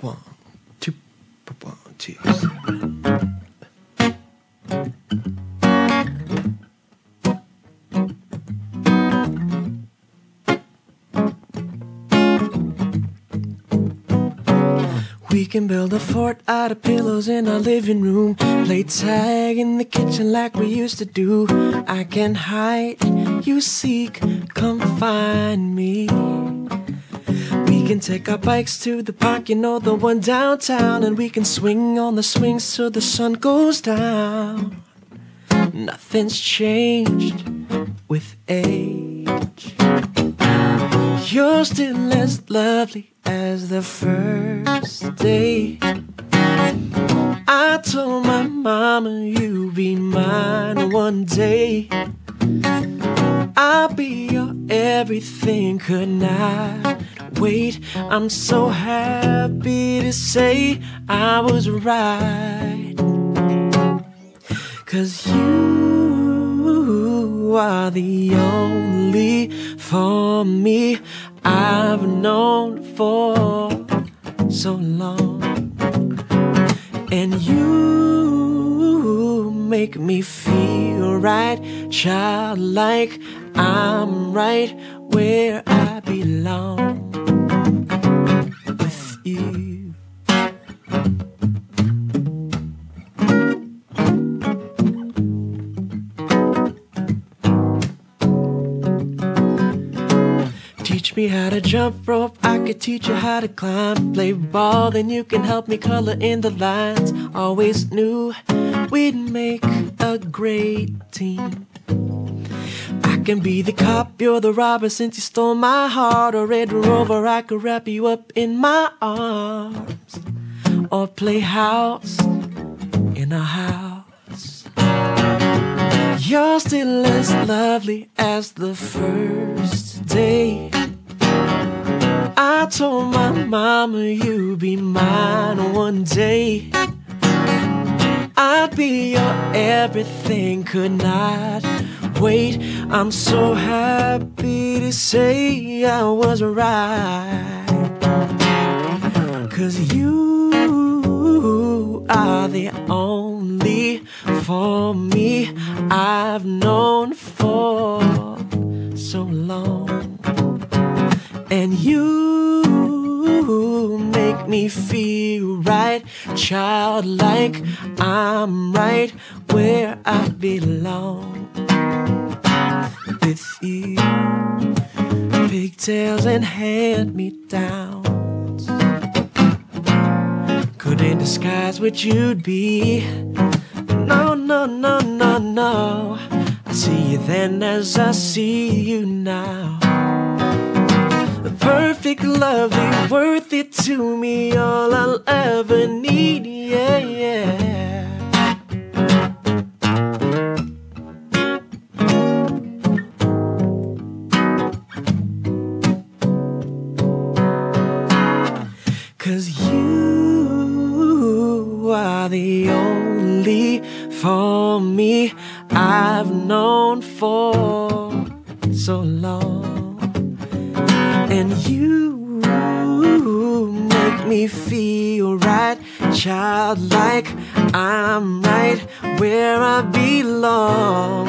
one, two, one, two. We can build a fort out of pillows in our living room. Play tag in the kitchen like we used to do. I can hide, you seek, come find me. We can take our bikes to the park, you know, the one downtown, and we can swing on the swings till the sun goes down. Nothing's changed with age. You're still as lovely as the first day. I told my mama you'd be mine one day. I'll be your everything, could not wait. I'm so happy to say I was right. Cause you are the only for me I've known for so long. And you make me feel right, childlike. I'm right where I belong Me how to jump rope, I could teach you how to climb. Play ball, then you can help me color in the lines. Always knew we'd make a great team. I can be the cop, you're the robber since you stole my heart. Or Red Rover, I could wrap you up in my arms. Or play house in a house. You're still as lovely as the first day. I told my mama you'd be mine one day. I'd be your everything, could not wait. I'm so happy to say I was right. Cause you are the only for me I've known for so long. And you make me feel right, childlike. I'm right where I belong with you. Pigtails and hand me downs couldn't disguise what you'd be. No, no, no, no, no. I see you then as I see you now. Perfect, lovely, worth it to me, all I'll ever need, yeah, yeah. Cause you are the only for me I've known for so long. And you make me feel right, childlike. I'm right where I belong